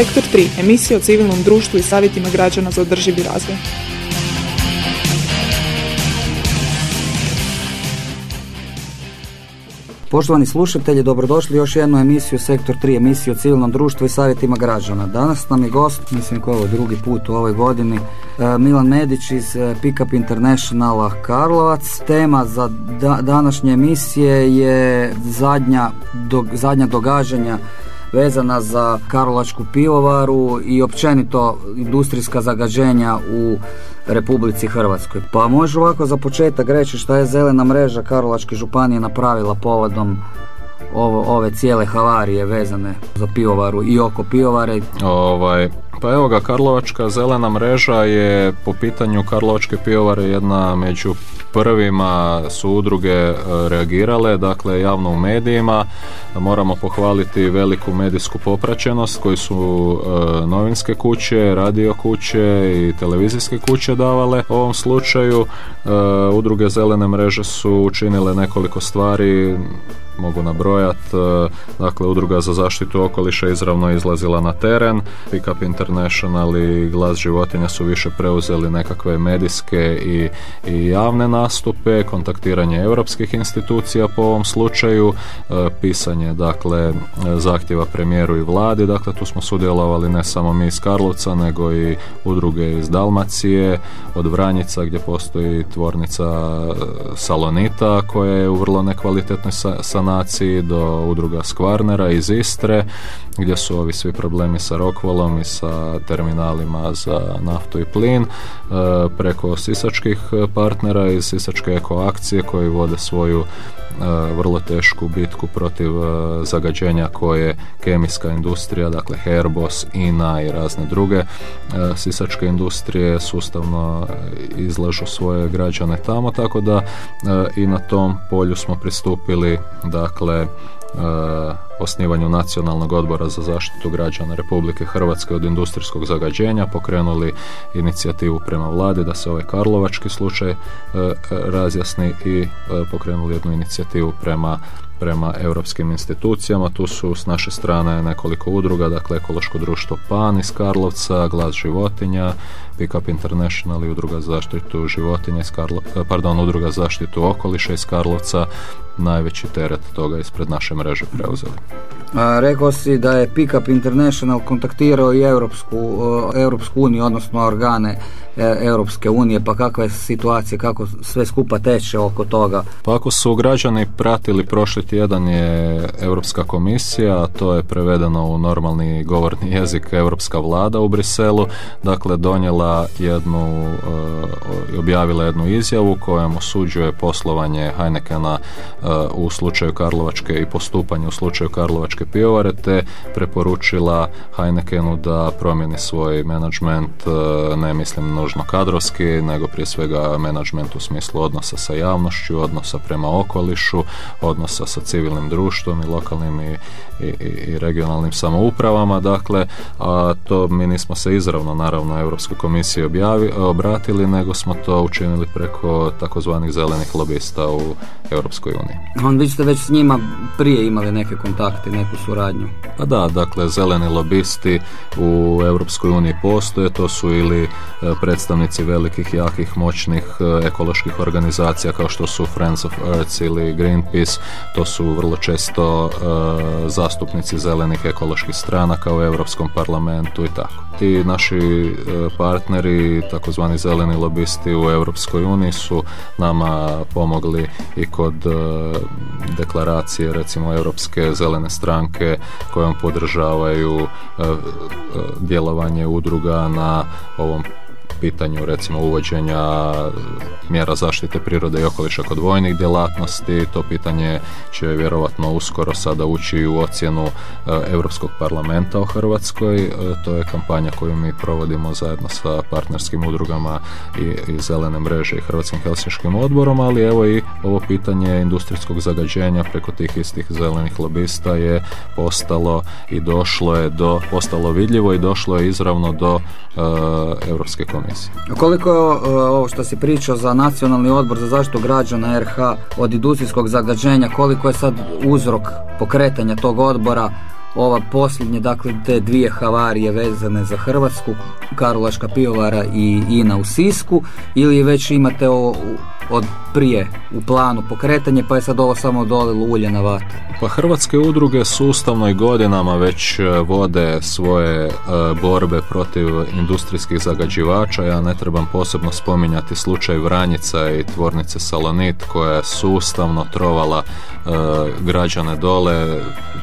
Sektor 3. Emisija o civilnom društvu i savjetima građana za održivi razvoj. Poštovani slušatelji, dobrodošli još jednu emisiju Sektor 3, emisiju o civilnom društvu i savjetima građana. Danas nam je gost, mislim koji drugi put u ovoj godini, e, Milan Medić iz e, Pickup Internationala Karlovac. Tema za današnje emisije je zadnja, zadnja događanja vezana za Karlovačku pivovaru i općenito industrijska zagađenja u Republici Hrvatskoj. Pa može ovako za početak reći šta je zelena mreža Karlovačke županije napravila povodom ovo, ove cijele havarije vezane za pivovaru i oko pivovare. Ovaj, pa evo ga, Karlovačka zelena mreža je po pitanju Karlovačke pivovare jedna među prvima su udruge e, reagirale, dakle javno u medijima. Moramo pohvaliti veliku medijsku popraćenost koji su e, novinske kuće, radio kuće i televizijske kuće davale. U ovom slučaju e, udruge zelene mreže su učinile nekoliko stvari mogu nabrojat. Dakle, udruga za zaštitu okoliša izravno izlazila na teren. Pickup International i Glas životinja su više preuzeli nekakve medijske i, i javne nastupe, kontaktiranje europskih institucija po ovom slučaju, e, pisanje dakle zahtjeva premijeru i vladi, dakle tu smo sudjelovali ne samo mi iz Karlovca, nego i udruge iz Dalmacije, od Vranjica gdje postoji tvornica e, Salonita koja je u vrlo nekvalitetnoj sa do udruga Skvarnera iz Istre gdje su ovi svi problemi sa Rokvolom i sa terminalima za naftu i plin e, preko sisačkih partnera iz sisačke ekoakcije koji vode svoju e, vrlo tešku bitku protiv e, zagađenja koje kemijska industrija, dakle Herbos, INA i razne druge sisačke industrije sustavno izlažu svoje građane tamo, tako da i na tom polju smo pristupili dakle osnivanju Nacionalnog odbora za zaštitu građana Republike Hrvatske od industrijskog zagađenja pokrenuli inicijativu prema vladi da se ovaj karlovački slučaj e, razjasni i e, pokrenuli jednu inicijativu prema prema europskim institucijama. Tu su s naše strane nekoliko udruga, dakle Ekološko društvo PAN iz Karlovca, Glas životinja, Pickup International i Udruga za zaštitu životinja iz Karlovca, pardon, Udruga za zaštitu okoliša iz Karlovca najveći teret toga ispred naše mreže preuzeli. Rekao si da je Pickup International kontaktirao i Europsku, Europsku uniju, odnosno organe e, Europske unije, pa kakva je situacija, kako sve skupa teče oko toga? Pa ako su građani pratili prošli tjedan je Europska komisija, to je prevedeno u normalni govorni jezik Europska vlada u Briselu, dakle donijela jednu i objavila jednu izjavu kojom osuđuje poslovanje Heinekena u slučaju Karlovačke i postupanje u slučaju pivovare te preporučila Heinekenu da promijeni svoj menadžment, ne mislim nužno kadrovski, nego prije svega menadžment u smislu odnosa sa javnošću, odnosa prema okolišu, odnosa sa civilnim društvom i lokalnim i, i, i regionalnim samoupravama. Dakle, a to mi nismo se izravno naravno Europskoj komisiji objavi, obratili, nego smo to učinili preko takozvanih zelenih lobista u Europskoj uniji. On vi ste već s njima prije imali neke kontakte, neku suradnju? Pa da, dakle zeleni lobisti u uniji postoje, to su ili e, predstavnici velikih, jakih, moćnih e, ekoloških organizacija kao što su Friends of Earth ili Greenpeace, to su vrlo često e, zastupnici zelenih ekoloških stranaka u Europskom parlamentu i tako. Ti naši partneri, takozvani zeleni lobisti u Europskoj uniji su nama pomogli i kod deklaracije recimo Europske zelene stranke kojom podržavaju e, e, djelovanje udruga na ovom pitanju recimo uvođenja mjera zaštite prirode i okoliša kod vojnih djelatnosti. To pitanje će vjerovatno uskoro sada ući u ocjenu e, Europskog parlamenta o Hrvatskoj. E, to je kampanja koju mi provodimo zajedno sa partnerskim udrugama i, i Zelene mreže i Hrvatskim helsinškim odborom, ali evo i ovo pitanje industrijskog zagađenja preko tih istih zelenih lobista je postalo i došlo je do, postalo vidljivo i došlo je izravno do uh, Europske komisije komisije. Koliko je ovo što si pričao za Nacionalni odbor za zaštitu građana RH od industrijskog zagađenja, koliko je sad uzrok pokretanja tog odbora ova posljednje, dakle te dvije havarije vezane za Hrvatsku, Karlovačka pivovara i INA u Sisku, ili već imate ovo od prije u planu pokretanje, pa je sad ovo samo dolilo ulje na vat. Pa hrvatske udruge sustavno i godinama već e, vode svoje e, borbe protiv industrijskih zagađivača. Ja ne trebam posebno spominjati slučaj Vranjica i tvornice Salonit koja je sustavno trovala e, građane dole.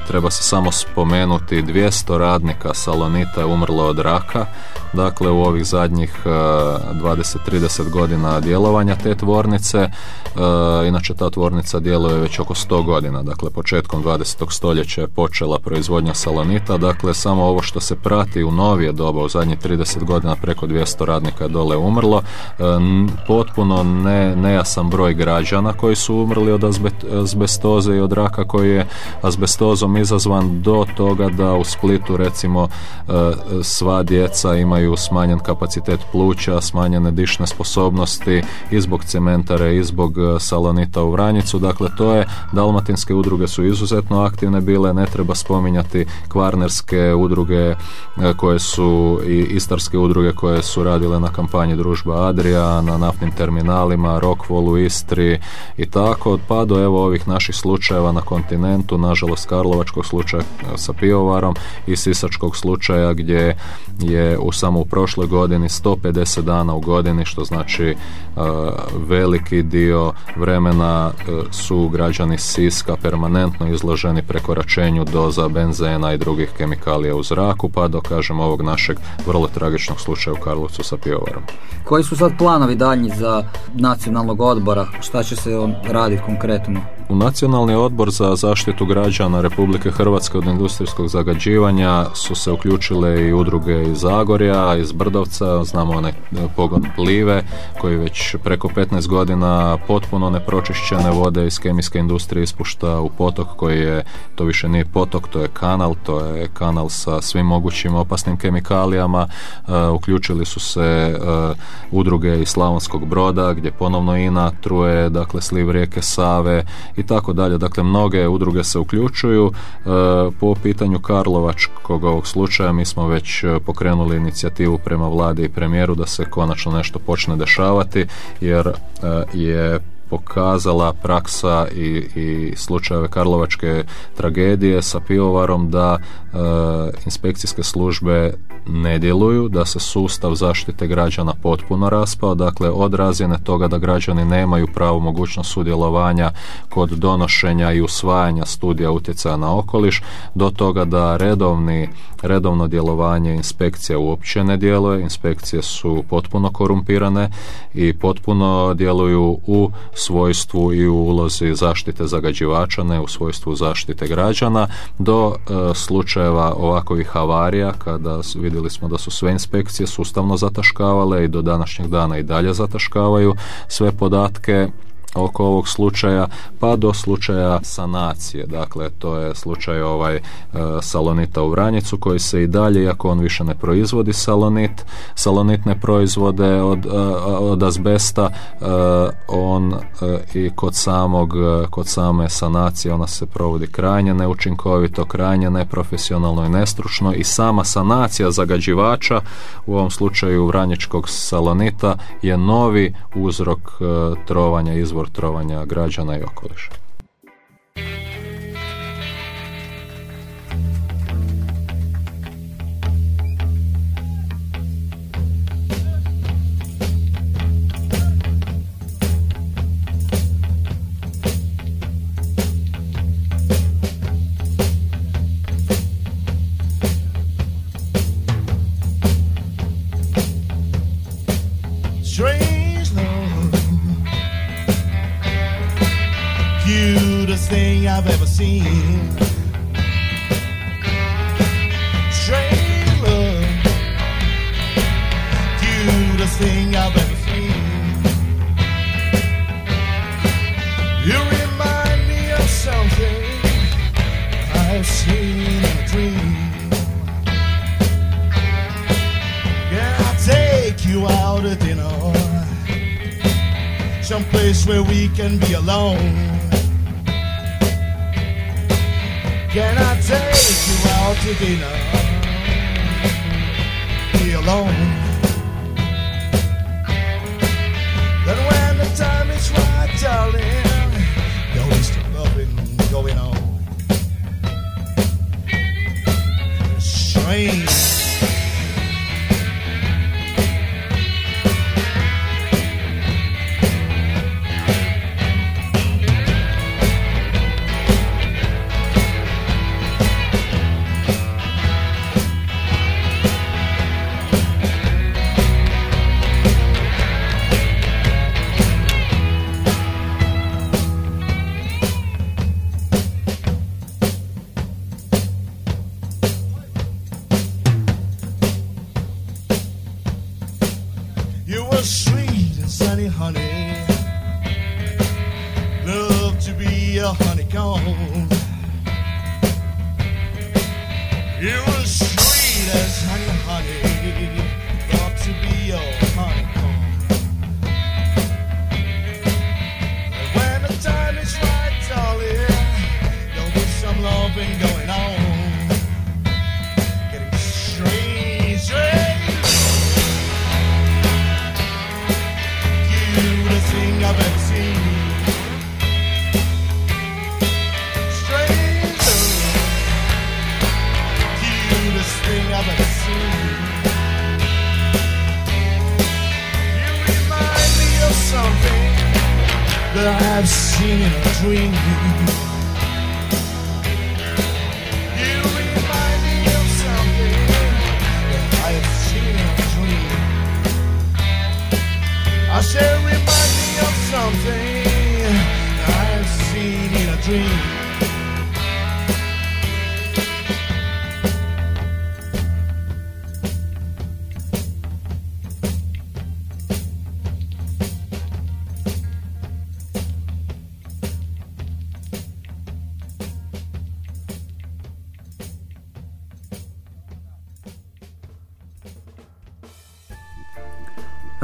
Treba se samo spomenuti 200 radnika Salonita je umrlo od raka. Dakle, u ovih zadnjih 20-30 godina djelovanja te tvornice E, inače ta tvornica djeluje već oko 100 godina, dakle početkom 20. stoljeća je počela proizvodnja salonita, dakle samo ovo što se prati u novije doba, u zadnjih 30 godina preko 200 radnika je dole umrlo, e, potpuno ne, nejasan broj građana koji su umrli od azbestoze i od raka koji je azbestozom izazvan. Do toga da u Splitu recimo e, sva djeca imaju smanjen kapacitet pluća, smanjene dišne sposobnosti i zbog cementare i zbog e, salonita u Vranjicu. Dakle, to je, dalmatinske udruge su izuzetno aktivne bile, ne treba spominjati kvarnerske udruge e, koje su i istarske udruge koje su radile na kampanji družba Adria, na naftnim terminalima, Rockwallu, Istri i tako, pa do evo ovih naših slučajeva na kontinentu, nažalost Karlovačkog slučaja e, sa pivovarom i Sisačkog slučaja gdje je u samo u prošloj godini 150 dana u godini, što znači veliki dio vremena e, su građani Siska permanentno izloženi prekoračenju doza benzena i drugih kemikalija u zraku, pa do kažem ovog našeg vrlo tragičnog slučaja u Karlovcu sa pivovarom. Koji su sad planovi daljnji za nacionalnog odbora? Šta će se on raditi konkretno? U Nacionalni odbor za zaštitu građana Republike Hrvatske od industrijskog zagađivanja su se uključile i udruge iz Zagorja, iz Brdovca, znamo onaj pogon Plive koji već preko 15 godina potpuno nepročišćene vode iz kemijske industrije ispušta u potok koji je, to više nije potok, to je kanal, to je kanal sa svim mogućim opasnim kemikalijama. E, uključili su se uh, udruge iz Slavonskog broda gdje ponovno INA truje, dakle sliv rijeke Save i tako dalje. Dakle, mnoge udruge se uključuju. E, po pitanju Karlovačkog ovog slučaja mi smo već pokrenuli inicijativu prema vladi i premijeru da se konačno nešto počne dešavati jer je pokazala praksa i, i slučajeve Karlovačke tragedije sa pivovarom da e, inspekcijske službe ne djeluju, da se sustav zaštite građana potpuno raspao, dakle od razine toga da građani nemaju pravu mogućnost sudjelovanja kod donošenja i usvajanja studija utjecaja na okoliš, do toga da redovni, redovno djelovanje inspekcija uopće ne djeluje, inspekcije su potpuno korumpirane i potpuno djeluju u svojstvu i u ulozi zaštite zagađivača, ne u svojstvu zaštite građana, do e, slučajeva ovakvih havarija kada vidjeli smo da su sve inspekcije sustavno zataškavale i do današnjeg dana i dalje zataškavaju sve podatke oko ovog slučaja pa do slučaja sanacije. Dakle to je slučaj ovaj e, salonita u Vranjicu koji se i dalje iako on više ne proizvodi salonit salonitne proizvode od, e, od azbesta e, on i kod samog kod same sanacije ona se provodi krajnje neučinkovito krajnje neprofesionalno i nestručno i sama sanacija zagađivača u ovom slučaju vranjičkog salonita je novi uzrok trovanja izvor trovanja građana i okoliša.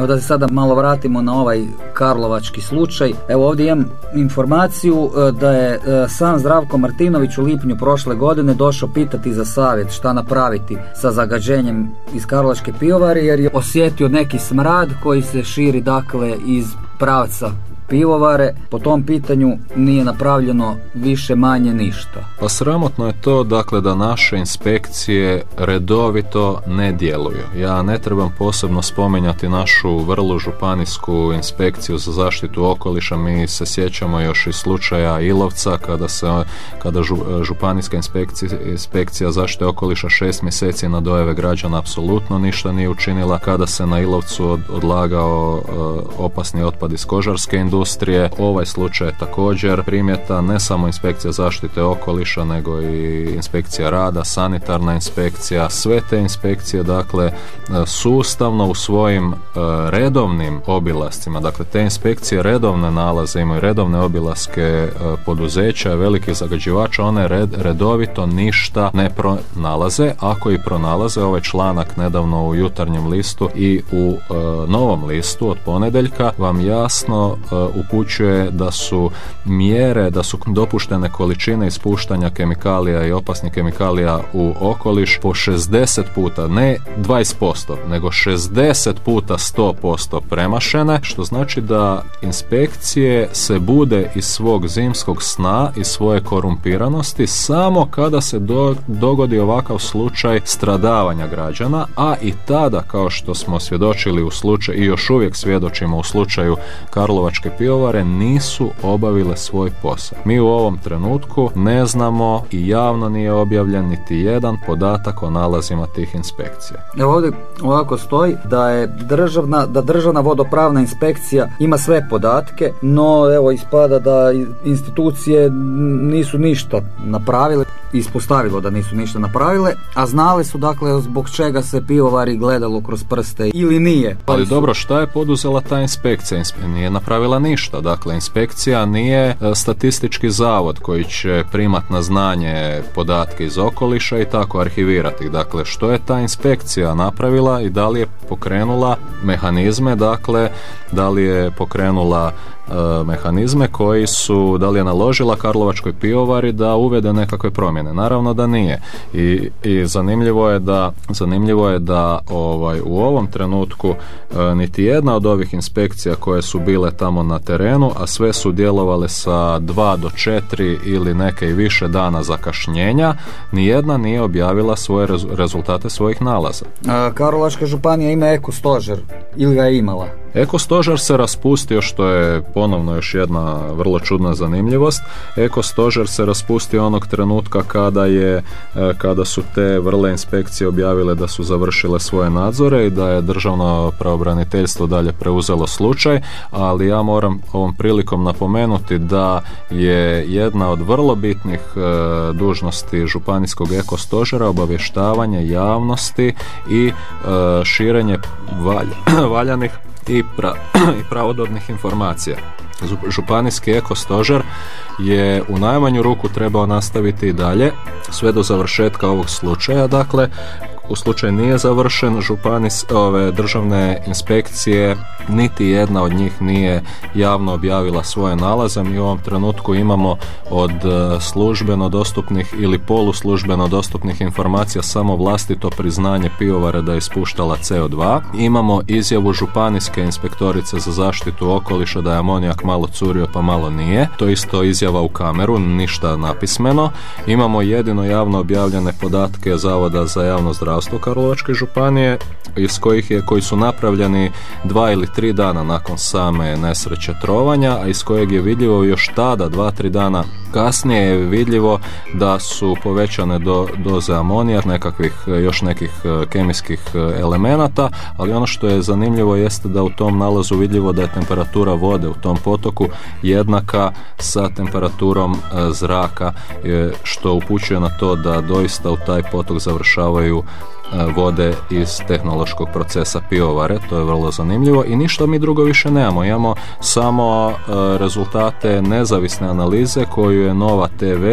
Evo da se sada malo vratimo na ovaj Karlovački slučaj. Evo ovdje imam informaciju e, da je e, sam Zdravko Martinović u lipnju prošle godine došao pitati za savjet šta napraviti sa zagađenjem iz Karlovačke pivovari jer je osjetio neki smrad koji se širi dakle iz pravca pivovare, po tom pitanju nije napravljeno više manje ništa. Pa sramotno je to dakle da naše inspekcije redovito ne djeluju. Ja ne trebam posebno spominjati našu vrlu županijsku inspekciju za zaštitu okoliša. Mi se sjećamo još iz slučaja Ilovca kada se kada županijska inspekcija, inspekcija zaštite okoliša šest mjeseci na dojeve građana apsolutno ništa nije učinila kada se na Ilovcu odlagao e, opasni otpad iz kožarske industrije industrije. Ovaj slučaj je također primjeta ne samo inspekcija zaštite okoliša, nego i inspekcija rada, sanitarna inspekcija. Sve te inspekcije, dakle, sustavno u svojim e, redovnim obilascima, dakle, te inspekcije redovne nalaze, imaju redovne obilaske e, poduzeća, velikih zagađivača, one redovito ništa ne pronalaze. Ako i pronalaze, ovaj članak nedavno u jutarnjem listu i u e, novom listu od ponedeljka vam jasno upućuje da su mjere, da su dopuštene količine ispuštanja kemikalija i opasnih kemikalija u okoliš po 60 puta, ne 20%, nego 60 puta 100% premašene, što znači da inspekcije se bude iz svog zimskog sna i svoje korumpiranosti samo kada se dogodi ovakav slučaj stradavanja građana, a i tada kao što smo svjedočili u slučaju i još uvijek svjedočimo u slučaju Karlovačke pivovare nisu obavile svoj posao. Mi u ovom trenutku ne znamo i javno nije objavljen niti jedan podatak o nalazima tih inspekcija. Evo ovdje ovako stoji da je državna, da državna vodopravna inspekcija ima sve podatke, no evo ispada da institucije nisu ništa napravile, ispostavilo da nisu ništa napravile, a znali su dakle zbog čega se pivovari gledalo kroz prste ili nije. Ali dobro, šta je poduzela ta inspekcija? Nije napravila ništa. Dakle, inspekcija nije e, statistički zavod koji će primat na znanje podatke iz okoliša i tako arhivirati. Dakle, što je ta inspekcija napravila i da li je pokrenula mehanizme, dakle, da li je pokrenula mehanizme koji su, da li je naložila Karlovačkoj pivovari da uvede nekakve promjene. Naravno da nije. I, i zanimljivo je da zanimljivo je da ovaj u ovom trenutku e, niti jedna od ovih inspekcija koje su bile tamo na terenu, a sve su djelovale sa dva do četiri ili neke i više dana zakašnjenja, ni jedna nije objavila svoje rezultate svojih nalaza. Karlovačka županija ima eko stožer ili ga je imala? Eko stožar se raspustio što je ponovno još jedna vrlo čudna zanimljivost. Eko stožar se raspustio onog trenutka kada je e, kada su te vrle inspekcije objavile da su završile svoje nadzore i da je državno pravobraniteljstvo dalje preuzelo slučaj, ali ja moram ovom prilikom napomenuti da je jedna od vrlo bitnih e, dužnosti županijskog eko stožera obavještavanje javnosti i e, širenje valjanih i, pra, i pravodobnih informacija. Županijski ekostožer je u najmanju ruku trebao nastaviti i dalje sve do završetka ovog slučaja, dakle u slučaju nije završen, županis, ove državne inspekcije, niti jedna od njih nije javno objavila svoje nalaze. Mi u ovom trenutku imamo od e, službeno dostupnih ili poluslužbeno dostupnih informacija samo vlastito priznanje pivovara da je ispuštala CO2. Imamo izjavu županijske inspektorice za zaštitu okoliša da je amonijak malo curio pa malo nije. To isto izjava u kameru, ništa napismeno. Imamo jedino javno objavljene podatke Zavoda za javno zdravstvo Karlovačke županije iz kojih je, koji su napravljeni dva ili tri dana nakon same nesreće trovanja, a iz kojeg je vidljivo još tada, dva, tri dana kasnije je vidljivo da su povećane do, doze amonija, nekakvih, još nekih e, kemijskih e, elemenata, ali ono što je zanimljivo jeste da u tom nalazu vidljivo da je temperatura vode u tom potoku jednaka sa temperaturom e, zraka, što upućuje na to da doista u taj potok završavaju E, vode iz tehnološkog procesa pivovare, to je vrlo zanimljivo i ništa mi drugo više nemamo, imamo samo e, rezultate nezavisne analize koju je Nova TV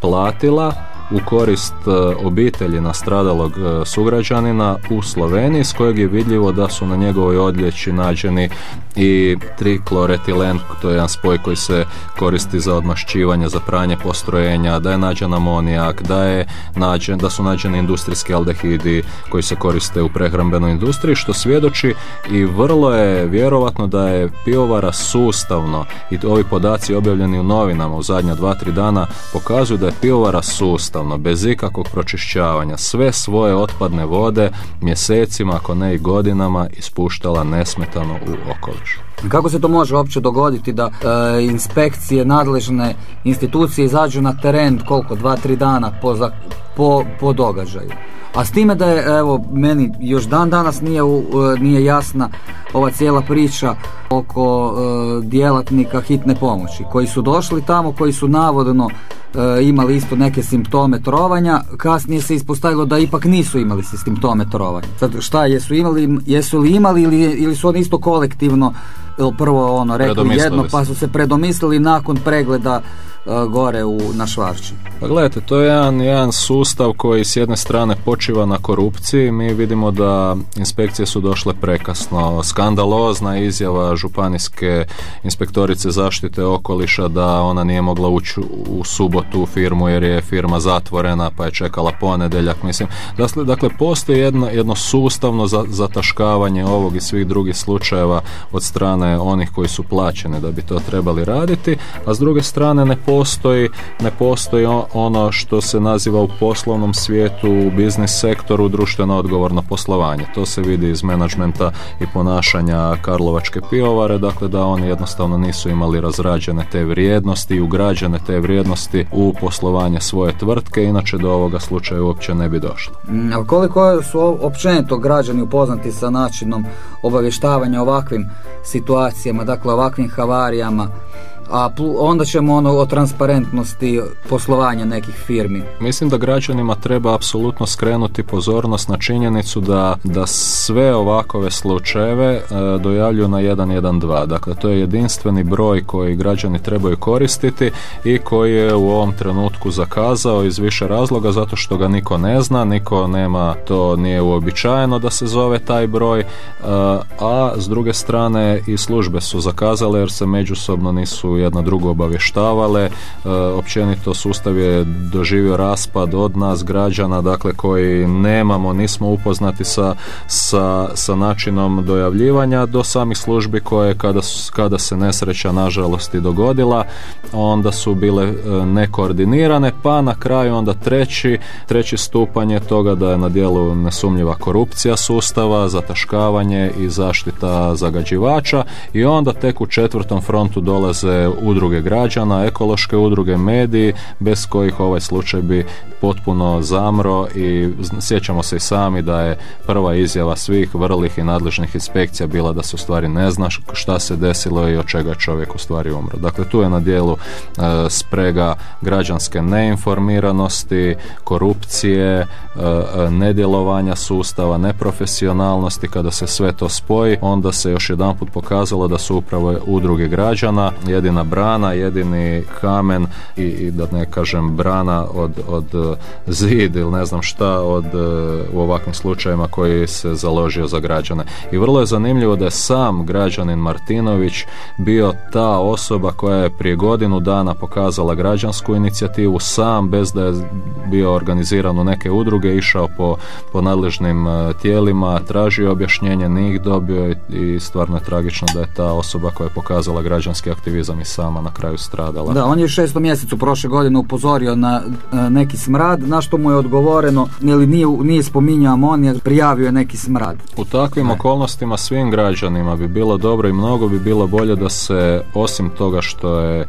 platila u korist e, obitelji nastradalog e, sugrađanina u Sloveniji s kojeg je vidljivo da su na njegovoj odljeći nađeni i trikloretilen, to je jedan spoj koji se koristi za odmašćivanje, za pranje postrojenja, da je nađen amonijak, da, je nađen, da su nađeni industrijski aldehidi koji se koriste u prehrambenoj industriji, što svjedoči i vrlo je vjerovatno da je pivovara sustavno i ovi podaci objavljeni u novinama u zadnja dva, tri dana pokazuju da je pivovara sustavno bez ikakvog pročišćavanja, sve svoje otpadne vode mjesecima, ako ne i godinama, ispuštala nesmetano u okoliš. Kako se to može uopće dogoditi da e, inspekcije, nadležne institucije izađu na teren koliko, dva, tri dana po, po, po događaju? A s time da je, evo, meni još dan danas nije, e, nije jasna ova cijela priča oko e, djelatnika hitne pomoći koji su došli tamo, koji su navodno e, imali isto neke simptome trovanja, kasnije se ispostavilo da ipak nisu imali simptome trovanja. Sad šta, jesu, imali, jesu li imali ili, ili su oni isto kolektivno prvo ono rekli jedno pa su se predomislili nakon pregleda E, gore u, na Švarči. Pa gledajte, to je jedan, jedan sustav koji s jedne strane počiva na korupciji. Mi vidimo da inspekcije su došle prekasno. Skandalozna izjava županijske inspektorice zaštite okoliša da ona nije mogla ući u subotu u firmu jer je firma zatvorena pa je čekala ponedjeljak. Mislim, dakle, dakle postoji jedno, jedno sustavno zataškavanje ovog i svih drugih slučajeva od strane onih koji su plaćeni da bi to trebali raditi, a s druge strane ne postoji, ne postoji ono što se naziva u poslovnom svijetu, u biznis sektoru, društveno odgovorno poslovanje. To se vidi iz menadžmenta i ponašanja Karlovačke pivovare, dakle da oni jednostavno nisu imali razrađene te vrijednosti i ugrađene te vrijednosti u poslovanje svoje tvrtke, inače do ovoga slučaja uopće ne bi došlo. Mm, a koliko su općenito građani upoznati sa načinom obavještavanja ovakvim situacijama, dakle ovakvim havarijama, a onda ćemo ono o transparentnosti poslovanja nekih firmi. Mislim da građanima treba apsolutno skrenuti pozornost na činjenicu da, da sve ovakove slučajeve e, dojavljuju na 112. Dakle, to je jedinstveni broj koji građani trebaju koristiti i koji je u ovom trenutku zakazao iz više razloga zato što ga niko ne zna, niko nema, to nije uobičajeno da se zove taj broj, e, a s druge strane i službe su zakazale jer se međusobno nisu jedna drugu obavještavale, e, općenito sustav je doživio raspad od nas građana, dakle koji nemamo, nismo upoznati sa, sa, sa načinom dojavljivanja do samih službi koje kada, su- kada se nesreća nažalost i dogodila, onda su bile e, nekoordinirane, pa na kraju onda treći, treći stupanj je toga da je na dijelu nesumnjiva korupcija sustava, zataškavanje i zaštita zagađivača i onda tek u četvrtom frontu dolaze udruge građana, ekološke udruge, mediji, bez kojih ovaj slučaj bi potpuno zamro i sjećamo se i sami da je prva izjava svih vrlih i nadležnih inspekcija bila da se u stvari ne zna šta se desilo i od čega je čovjek u stvari umro. Dakle, tu je na dijelu e, sprega građanske neinformiranosti, korupcije, e, e, nedjelovanja sustava, neprofesionalnosti, kada se sve to spoji, onda se još jedanput pokazalo da su upravo udruge građana jedina brana, jedini kamen i, i da ne kažem brana od, od e, zid ili ne znam šta od e, u ovakvim slučajevima koji se založio za građane. I vrlo je zanimljivo da je sam građanin Martinović bio ta osoba koja je prije godinu dana pokazala građansku inicijativu sam bez da je bio organiziran u neke udruge, išao po, po nadležnim e, tijelima, tražio objašnjenje, nije dobio i, i stvarno je tragično da je ta osoba koja je pokazala građanski aktivizam i sama na kraju stradala. Da, on je u šestom mjesecu prošle godine upozorio na e, neki smrad, na što mu je odgovoreno, ili nije, nije spominjao amonijak, prijavio je neki smrad. U takvim okolnostima svim građanima bi bilo dobro i mnogo bi bilo bolje da se osim toga što je e,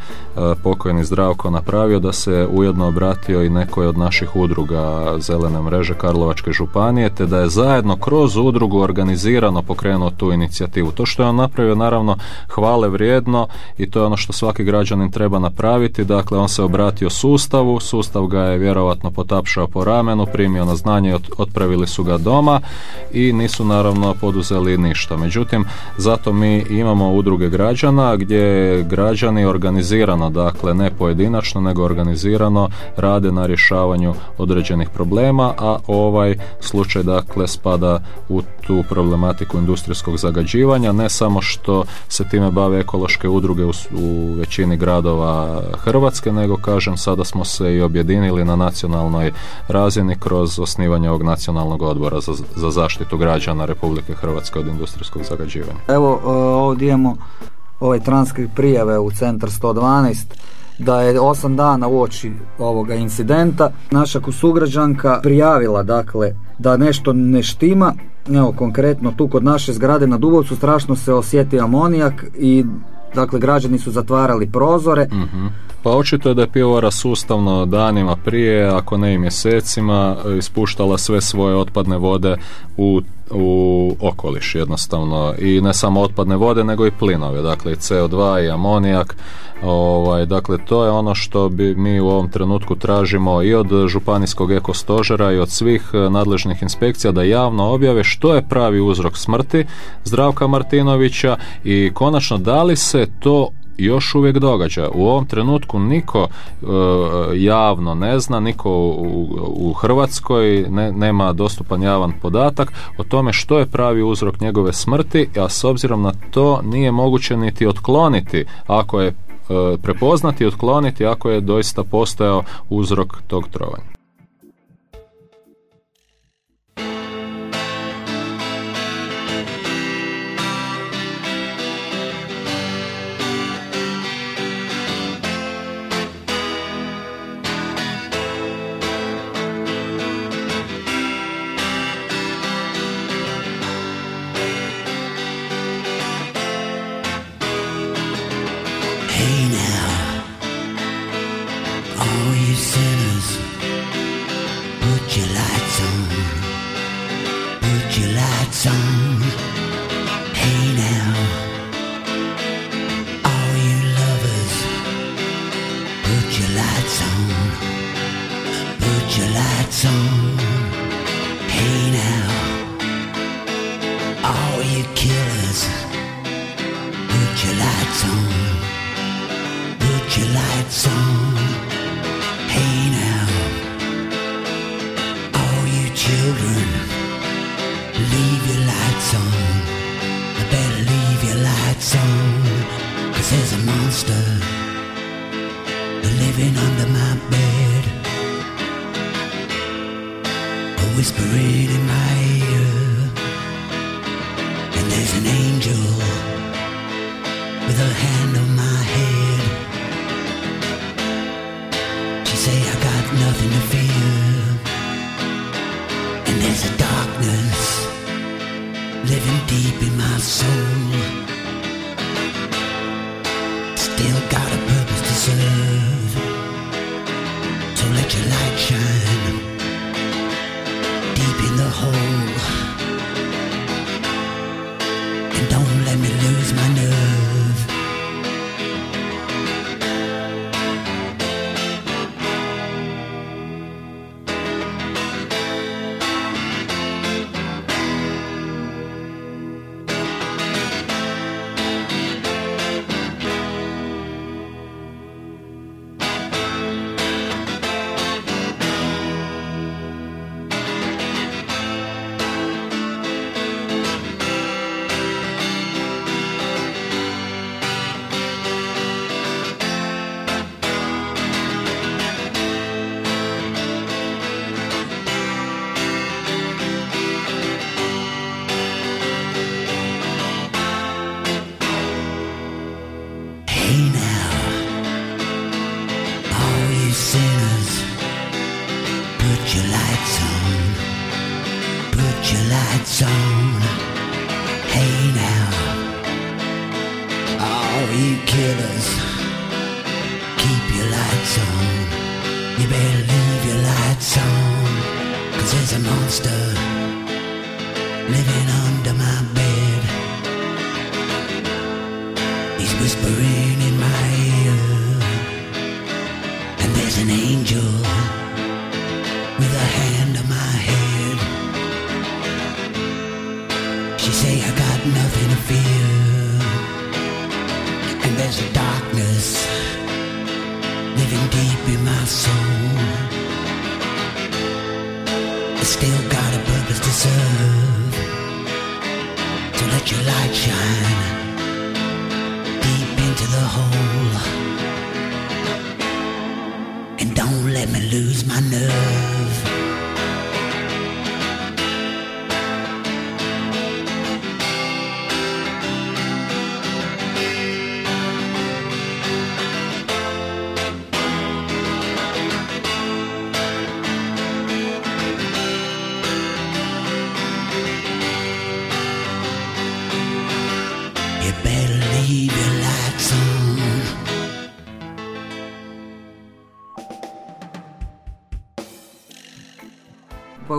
pokojni Zdravko napravio da se ujedno obratio i nekoj od naših udruga Zelene mreže Karlovačke županije te da je zajedno kroz udrugu organizirano pokrenuo tu inicijativu. To što je on napravio naravno hvale vrijedno i to je ono što svaki građanin treba napraviti. Dakle, on se obratio sustavu, sustav ga je vjerovatno potapšao po ramenu, primio na znanje i ot- otpravili su ga doma i nisu naravno poduzeli ništa. Međutim, zato mi imamo udruge građana gdje građani organizirano, dakle ne pojedinačno, nego organizirano rade na rješavanju određenih problema, a ovaj slučaj dakle spada u tu problematiku industrijskog zagađivanja, ne samo što se time bave ekološke udruge u, s- u većini gradova Hrvatske, nego kažem sada smo se i objedinili na nacionalnoj razini kroz osnivanje ovog nacionalnog odbora za, za zaštitu građana Republike Hrvatske od industrijskog zagađivanja. Evo e, ovdje imamo ovaj transkript prijave u centar 112 da je osam dana uoči ovoga incidenta naša sugrađanka prijavila dakle da nešto ne štima evo konkretno tu kod naše zgrade na Dubovcu strašno se osjetio amonijak i dakle građani su zatvarali prozore. Pa očito je da je pivovara sustavno danima prije, ako ne i mjesecima, ispuštala sve svoje otpadne vode u, u okoliš jednostavno. I ne samo otpadne vode, nego i plinove, dakle i CO2 i amonijak. Ovaj, dakle, to je ono što bi mi u ovom trenutku tražimo i od županijskog ekostožera i od svih e, nadležnih inspekcija da javno objave što je pravi uzrok smrti Zdravka Martinovića i konačno da li se to još uvijek događa. U ovom trenutku niko e, javno ne zna, niko u, u Hrvatskoj ne, nema dostupan javan podatak o tome što je pravi uzrok njegove smrti, a s obzirom na to nije moguće niti otkloniti ako je e, prepoznati i otkloniti ako je doista postojao uzrok tog trovanja. Whispering in my ear. And there's an angel with her hand on my head. She say I got nothing to fear. And there's a darkness living deep in my soul. Still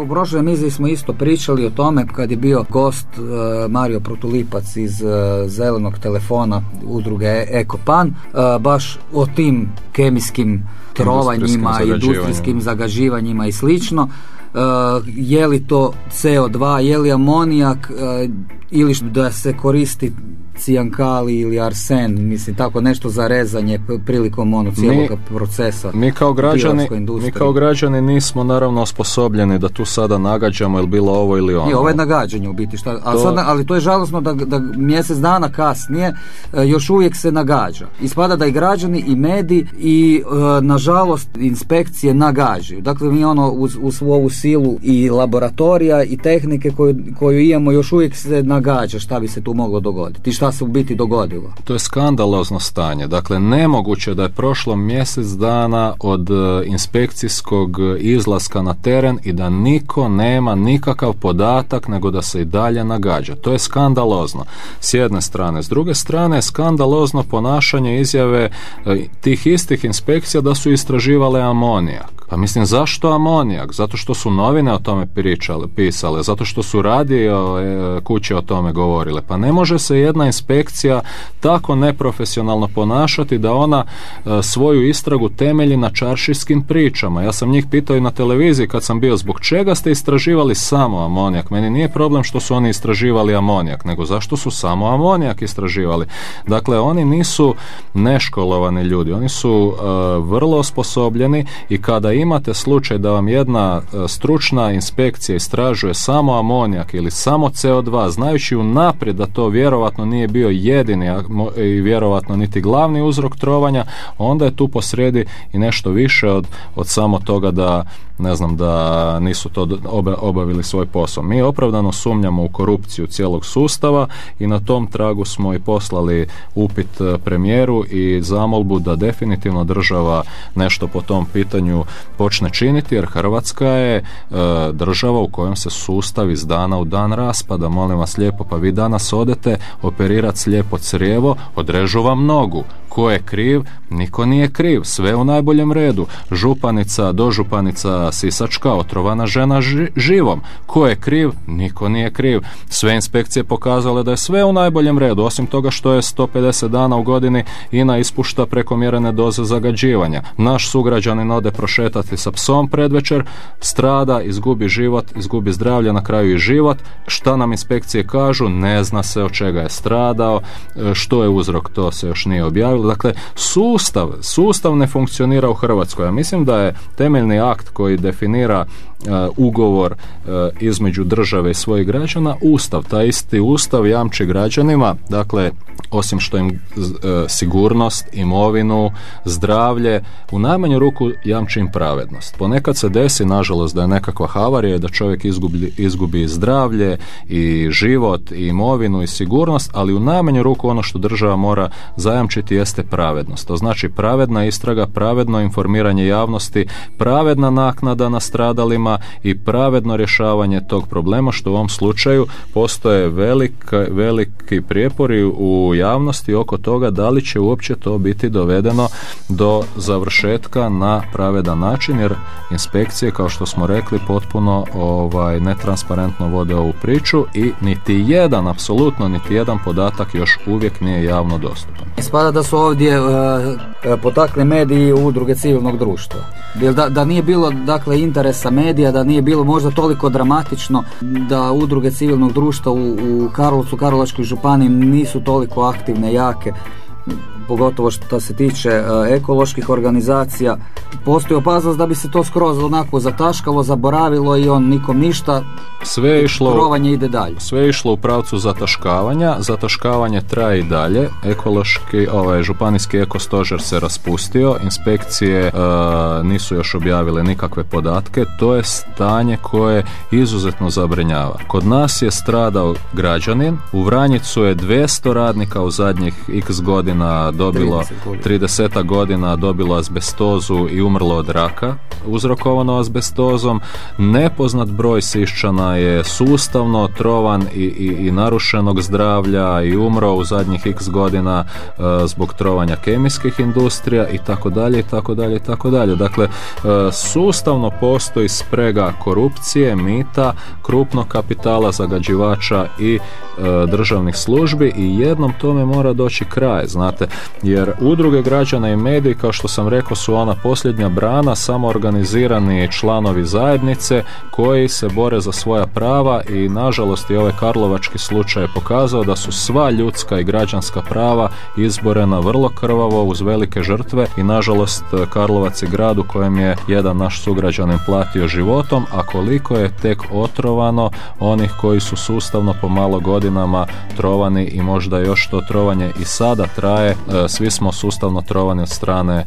u prošloj emisiji smo isto pričali o tome kad je bio gost e, Mario Protulipac iz e, zelenog telefona udruge Ekopan, e, baš o tim kemijskim trovanjima industrijskim zagađivanjima i slično. E, je li to CO2, je li amonijak e, ili da se koristi cijankali ili arsen, mislim tako nešto za rezanje prilikom ono cijelog procesa. Mi kao građani, mi kao građani nismo naravno osposobljeni da tu sada nagađamo ili bilo ovo ili ono. I ovo je nagađanje u biti, šta, a To- sad, ali to je žalosno da, da mjesec dana kasnije e, još uvijek se nagađa. Ispada da i građani i mediji i e, nažalost inspekcije nagađaju. Dakle mi ono uz, uz ovu silu i laboratorija i tehnike koju, koju imamo još uvijek se nagađa šta bi se tu moglo dogoditi i šta se u biti dogodilo. To je skandalozno stanje. Dakle, nemoguće da je prošlo mjesec dana od e, inspekcijskog izlaska na teren i da niko nema nikakav podatak nego da se i dalje nagađa. To je skandalozno. S jedne strane. S druge strane skandalozno ponašanje izjave e, tih istih inspekcija da su istraživale amonijak. Pa mislim, zašto amonijak? Zato što su novine o tome pričale, pisale, zato što su radio e, kuće o tome govorile. Pa ne može se jedna inspekcija tako neprofesionalno ponašati da ona e, svoju istragu temelji na čaršijskim pričama. Ja sam njih pitao i na televiziji kad sam bio zbog čega ste istraživali samo amonijak. Meni nije problem što su oni istraživali amonijak, nego zašto su samo amonijak istraživali. Dakle, oni nisu neškolovani ljudi, oni su e, vrlo osposobljeni i kada imate slučaj da vam jedna e, stručna inspekcija istražuje samo amonijak ili samo CO2, znajući unaprijed da to vjerovatno nije bio jedini i vjerovatno niti glavni uzrok trovanja, onda je tu posrijedi i nešto više od, od samo toga da ne znam da nisu to obavili svoj posao. Mi opravdano sumnjamo u korupciju cijelog sustava i na tom tragu smo i poslali upit e, premijeru i zamolbu da definitivno država nešto po tom pitanju počne činiti jer Hrvatska je e, država u kojoj se sustav iz dana u dan raspada. Molim vas lijepo, pa vi danas odete operirati slijepo crijevo, odrežu vam nogu. Ko je kriv? Niko nije kriv. Sve u najboljem redu. Županica, dožupanica Sisačka, otrovana žena ži- živom. Ko je kriv? Niko nije kriv. Sve inspekcije pokazale da je sve u najboljem redu, osim toga što je 150 dana u godini INA ispušta prekomjerene doze zagađivanja. Naš sugrađanin ode prošetati sa psom predvečer, strada, izgubi život, izgubi zdravlje, na kraju i život. Šta nam inspekcije kažu? Ne zna se od čega je stradao, e, što je uzrok, to se još nije objavilo. Dakle, sustav, sustav ne funkcionira u Hrvatskoj. Ja mislim da je temeljni akt koji definira e, ugovor e, između države i svojih građana ustav. Taj isti ustav jamči građanima, dakle, osim što im e, sigurnost, imovinu, zdravlje, u najmanju ruku jamči im pravednost. Ponekad se desi, nažalost, da je nekakva havarija da čovjek izgubi, izgubi zdravlje i život i imovinu i sigurnost, ali u najmanju ruku ono što država mora zajamčiti jeste pravednost. To znači pravedna istraga, pravedno informiranje javnosti, pravedna naknada nastradalima i pravedno rješavanje tog problema što u ovom slučaju postoje velika, veliki prijepori u javnosti oko toga da li će uopće to biti dovedeno do završetka na pravedan način jer inspekcije kao što smo rekli potpuno ovaj netransparentno vode ovu priču i niti jedan apsolutno niti jedan podatak još uvijek nije javno dostupan. Ispada da su ovdje e, potakli mediji udruge civilnog društva. Da, da nije bilo dakle interesa medija, da nije bilo možda toliko dramatično da udruge civilnog društva u, u Karlovcu, Karlovačkoj županiji nisu toliko aktivne, jake pogotovo što se tiče e, ekoloških organizacija, postoji opasnost da bi se to skroz onako zataškalo, zaboravilo i on nikom ništa, Sve je išlo ide dalje. sve je išlo u pravcu zataškavanja, zataškavanje traje i dalje, ekološki, ovaj, županijski ekostožer se raspustio, inspekcije e, nisu još objavile nikakve podatke, to je stanje koje izuzetno zabrinjava. Kod nas je stradao građanin, u Vranjicu je 200 radnika u zadnjih x godina dobilo 30 godina. 30 godina dobilo azbestozu i umrlo od raka uzrokovano azbestozom. Nepoznat broj siščana je sustavno trovan i, i, i narušenog zdravlja i umro u zadnjih x godina e, zbog trovanja kemijskih industrija i tako dalje i tako dalje i tako dalje. Dakle, e, sustavno postoji sprega korupcije, mita, krupnog kapitala, zagađivača i državnih službi i jednom tome mora doći kraj, znate, jer udruge građana i mediji, kao što sam rekao, su ona posljednja brana, samo organizirani članovi zajednice koji se bore za svoja prava i nažalost i ovaj karlovački slučaj pokazao da su sva ljudska i građanska prava izborena vrlo krvavo uz velike žrtve i nažalost Karlovac je grad u kojem je jedan naš sugrađanin platio životom, a koliko je tek otrovano onih koji su sustavno po malo godinama trovani i možda još to trovanje i sada traje. E, Svi smo sustavno trovani od strane e,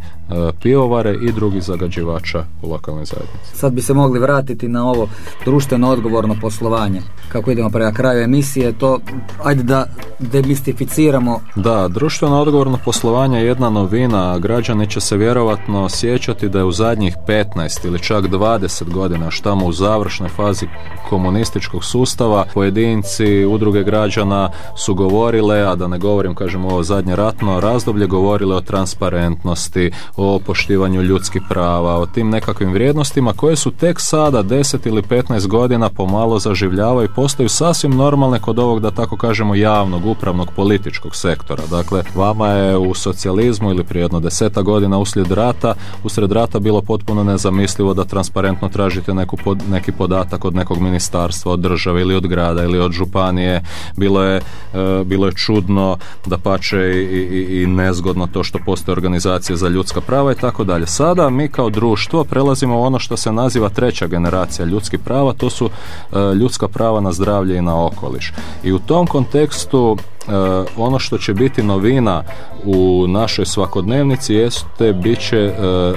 pivovare i drugih zagađivača u lokalnoj zajednici. Sad bi se mogli vratiti na ovo društveno odgovorno poslovanje. Kako idemo prema kraju emisije, to ajde da demistificiramo Da, društveno odgovorno poslovanje je jedna novina, građani će se vjerovatno sjećati da je u zadnjih 15 ili čak 20 godina, šta mu u završnoj fazi komunističkog sustava, pojedinci, udruge građana su govorile, a da ne govorim, kažem, ovo zadnje ratno razdoblje, govorile o transparentnosti, o poštivanju ljudskih prava, o tim nekakvim vrijednostima koje su tek sada 10 ili 15 godina pomalo zaživljavaju i postaju sasvim normalne kod ovog, da tako kažemo, javnog, upravnog, političkog sektora. Dakle, vama je u socijalizmu ili prije jedno deseta godina uslijed rata, usred rata bilo potpuno nezamislivo da transparentno tražite neku pod, neki podatak od nekog ministarstva, od države ili od grada ili od županije. Bilo je, e, bilo je čudno da pače i, i, i nezgodno to što postoje organizacije za ljudska prava i tako dalje. Sada mi kao društvo prelazimo u ono što se naziva treća generacija ljudskih prava, to su e, ljudska prava na zdravlje i na okoliš. I u tom kontekstu ono što će biti novina u našoj svakodnevnici jeste bit će e, e,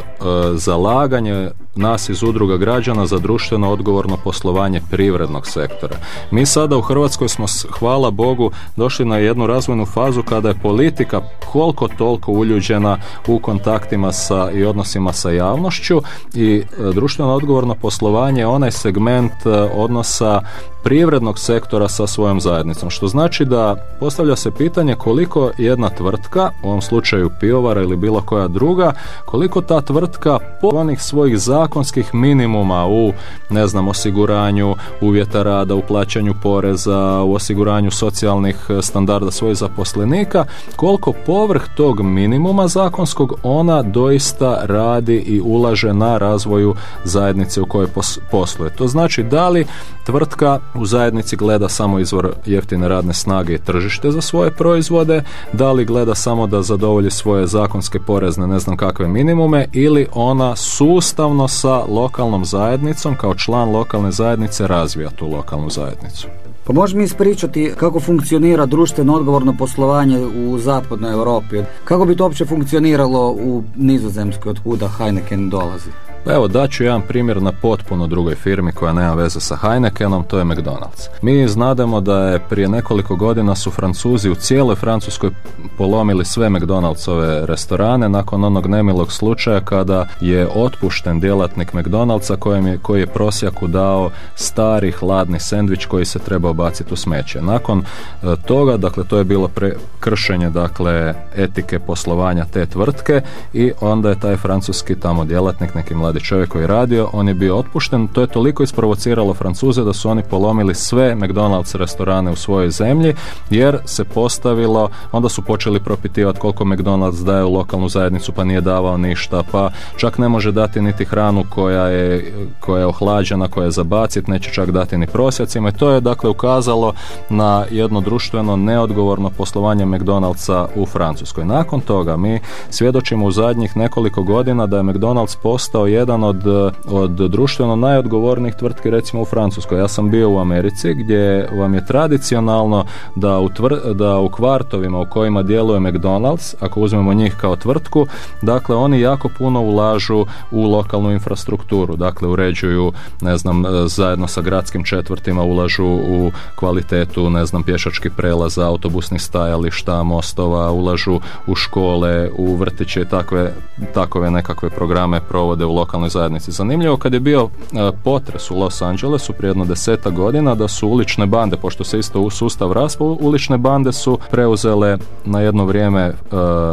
zalaganje nas iz udruga građana za društveno odgovorno poslovanje privrednog sektora. Mi sada u Hrvatskoj smo, hvala Bogu, došli na jednu razvojnu fazu kada je politika koliko toliko uljuđena u kontaktima sa i odnosima sa javnošću i društveno odgovorno poslovanje je onaj segment odnosa privrednog sektora sa svojom zajednicom. Što znači da postavlja se pitanje koliko jedna tvrtka, u ovom slučaju pivovara ili bilo koja druga, koliko ta tvrtka po onih svojih zakonskih minimuma u, ne znam, osiguranju uvjeta rada, u plaćanju poreza, u osiguranju socijalnih e, standarda svojih zaposlenika, koliko povrh tog minimuma zakonskog ona doista radi i ulaže na razvoju zajednice u kojoj pos- posluje. To znači da li tvrtka u zajednici gleda samo izvor jeftine radne snage i tržište za svoje proizvode, da li gleda samo da zadovolji svoje zakonske porezne ne znam kakve minimume ili ona sustavno sa lokalnom zajednicom kao član lokalne zajednice razvija tu lokalnu zajednicu. Pa možeš mi ispričati kako funkcionira društveno odgovorno poslovanje u zapadnoj Europi? Kako bi to uopće funkcioniralo u Nizozemskoj, od kuda Heineken dolazi? Pa evo, daću jedan primjer na potpuno drugoj firmi koja nema veze sa Heinekenom, to je McDonald's. Mi znademo da je prije nekoliko godina su Francuzi u cijeloj Francuskoj polomili sve McDonald'sove restorane nakon onog nemilog slučaja kada je otpušten djelatnik McDonald'sa kojem je, koji je prosjaku dao stari hladni sendvič koji se trebao baciti u smeće. Nakon e, toga, dakle to je bilo pre, kršenje dakle etike poslovanja te tvrtke i onda je taj francuski tamo djelatnik, neki mladi čovjek koji je radio, on je bio otpušten. To je toliko isprovociralo Francuze da su oni polomili sve McDonald's restorane u svojoj zemlji jer se postavilo, onda su počeli propitivati koliko McDonald's daje u lokalnu zajednicu pa nije davao ništa, pa čak ne može dati niti hranu koja je, koja je ohlađena, koja je za bacit, neće čak dati ni prosjacima i to je dakle ukazalo na jedno društveno neodgovorno poslovanje McDonald'sa u Francuskoj. Nakon toga mi svjedočimo u zadnjih nekoliko godina da je McDonald's postao jedan od, od društveno najodgovornijih tvrtki recimo u Francuskoj. Ja sam bio u Americi gdje vam je tradicionalno da u, tvr- da u kvartovima u kojima djeluje McDonald's, ako uzmemo njih kao tvrtku, dakle oni jako puno ulažu u lokalnu infrastrukturu, dakle uređuju, ne znam, zajedno sa gradskim četvrtima ulažu u kvalitetu, ne znam, pješačkih prelaza, autobusnih stajališta, mostova, ulažu u škole, u vrtiće i takve, takove nekakve programe provode u lokalnoj zajednici. Zanimljivo kad je bio e, potres u Los Angelesu prije jedno deseta godina da su ulične bande, pošto se isto u sustav raspao, ulične bande su preuzele na jedno vrijeme e,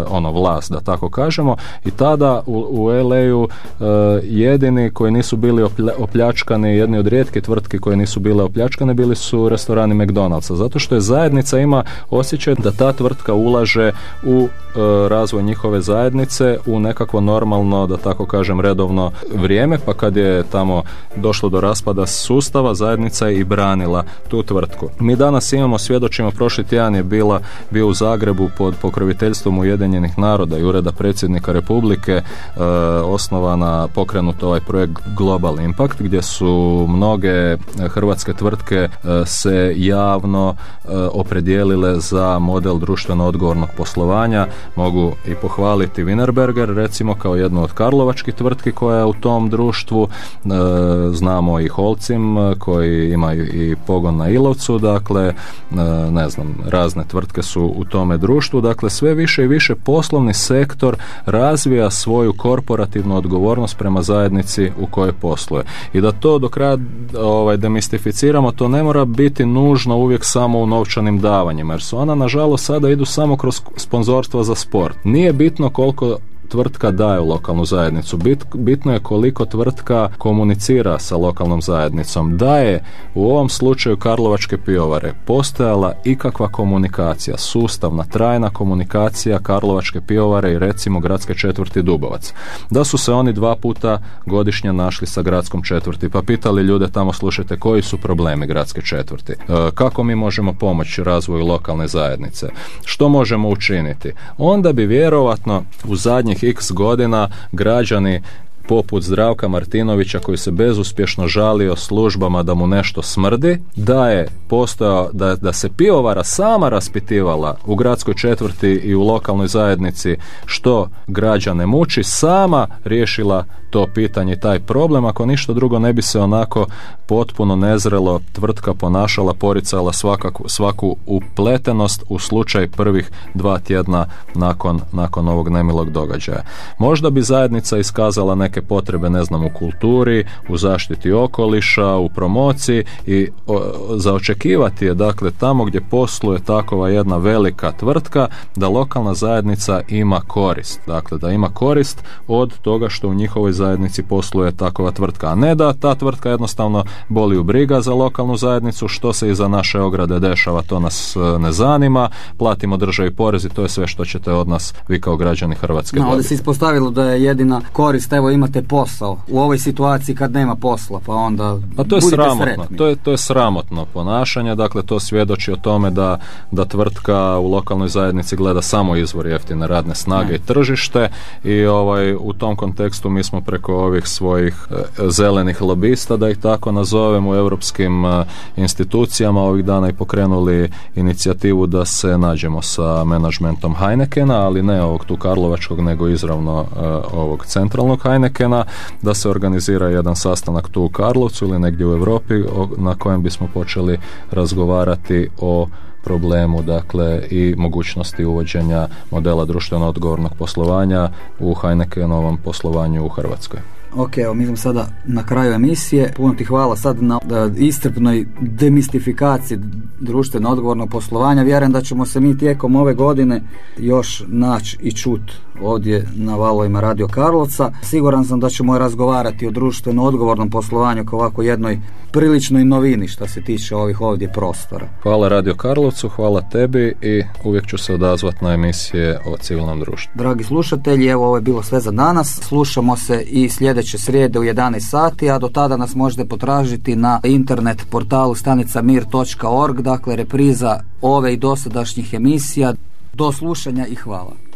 ono vlast, da tako kažemo, i tada u, u LA-u e, jedini koji nisu bili oplja- opljačkani, jedni od rijetke tvrtke koje nisu bile opljačkane, bili su restorani McDonald'sa, zato što je zajednica ima osjećaj da ta tvrtka ulaže u razvoj njihove zajednice u nekakvo normalno, da tako kažem, redovno vrijeme, pa kad je tamo došlo do raspada sustava, zajednica je i branila tu tvrtku. Mi danas imamo, svjedočimo, prošli tjedan je bila, bio u Zagrebu pod pokroviteljstvom Ujedinjenih naroda i Ureda predsjednika Republike e, osnovana, pokrenut ovaj projekt Global Impact, gdje su mnoge hrvatske tvrtke e, se javno e, opredijelile za model društveno odgovornog poslovanja. Mogu i pohvaliti Wienerberger, recimo kao jednu od karlovačkih tvrtki koja u tom društvu e, znamo i Holcim e, koji imaju i pogon na Ilovcu dakle e, ne znam razne tvrtke su u tome društvu. Dakle sve više i više poslovni sektor razvija svoju korporativnu odgovornost prema zajednici u kojoj posluje. I da to do kraja ovaj, demistificiramo to ne mora biti nužno uvijek samo u novčanim davanjima jer su ona nažalost sada idu samo kroz sponzorstva za sport. Nije bitno koliko tvrtka daje u lokalnu zajednicu. Bit, bitno je koliko tvrtka komunicira sa lokalnom zajednicom. Da je u ovom slučaju Karlovačke pivovare postojala ikakva komunikacija, sustavna, trajna komunikacija Karlovačke pivovare i recimo gradske četvrti Dubovac. Da su se oni dva puta godišnje našli sa gradskom četvrti pa pitali ljude tamo slušajte koji su problemi gradske četvrti, e, kako mi možemo pomoći razvoju lokalne zajednice, što možemo učiniti. Onda bi vjerovatno u zadnjih x godina građani poput Zdravka Martinovića koji se bezuspješno žalio službama da mu nešto smrdi, da je postojao, da, da se pivovara sama raspitivala u gradskoj četvrti i u lokalnoj zajednici što građane muči, sama riješila to pitanje i taj problem, ako ništa drugo ne bi se onako potpuno nezrelo tvrtka ponašala, poricala svakaku, svaku upletenost u slučaj prvih dva tjedna nakon, nakon ovog nemilog događaja. Možda bi zajednica iskazala neke potrebe, ne znam, u kulturi, u zaštiti okoliša, u promociji i o, za očekivati je dakle tamo gdje posluje takova jedna velika tvrtka da lokalna zajednica ima korist. Dakle, da ima korist od toga što u njihovoj zajednici posluje takova tvrtka, a ne da ta tvrtka jednostavno boli u briga za lokalnu zajednicu, što se iza naše ograde dešava, to nas e, ne zanima, platimo državi porez i to je sve što ćete od nas vi kao građani Hrvatske No, ovdje se ispostavilo da je jedina korist, evo imate posao. U ovoj situaciji kad nema posla, pa onda Pa to je budite sramotno, sretni. to je, to je sramotno ponašanje, dakle to svjedoči o tome da, da tvrtka u lokalnoj zajednici gleda samo izvor jeftine radne snage i tržište i ovaj, u tom kontekstu mi smo preko ovih svojih e, zelenih lobista, da ih tako nazovem u europskim e, institucijama. Ovih dana i pokrenuli inicijativu da se nađemo sa menadžmentom Heinekena, ali ne ovog tu Karlovačkog, nego izravno e, ovog centralnog Heinekena, da se organizira jedan sastanak tu u Karlovcu ili negdje u Europi na kojem bismo počeli razgovarati o problemu dakle i mogućnosti uvođenja modela društveno odgovornog poslovanja u Heinekenovom poslovanju u Hrvatskoj. Ok, evo mi smo sada na kraju emisije. Puno ti hvala sad na e, iscrpnoj demistifikaciji društveno odgovornog poslovanja. Vjerujem da ćemo se mi tijekom ove godine još naći i čut ovdje na valovima Radio Karlovca. Siguran sam da ćemo razgovarati o društveno odgovornom poslovanju kao ovako jednoj priličnoj novini što se tiče ovih ovdje prostora. Hvala Radio Karlovcu, hvala tebi i uvijek ću se odazvati na emisije o civilnom društvu. Dragi slušatelji, evo ovo je bilo sve za danas. Slušamo se i sljedeće srijede u 11 sati, a do tada nas možete potražiti na internet portalu stanica mir.org, dakle repriza ove i dosadašnjih emisija. Do slušanja i hvala.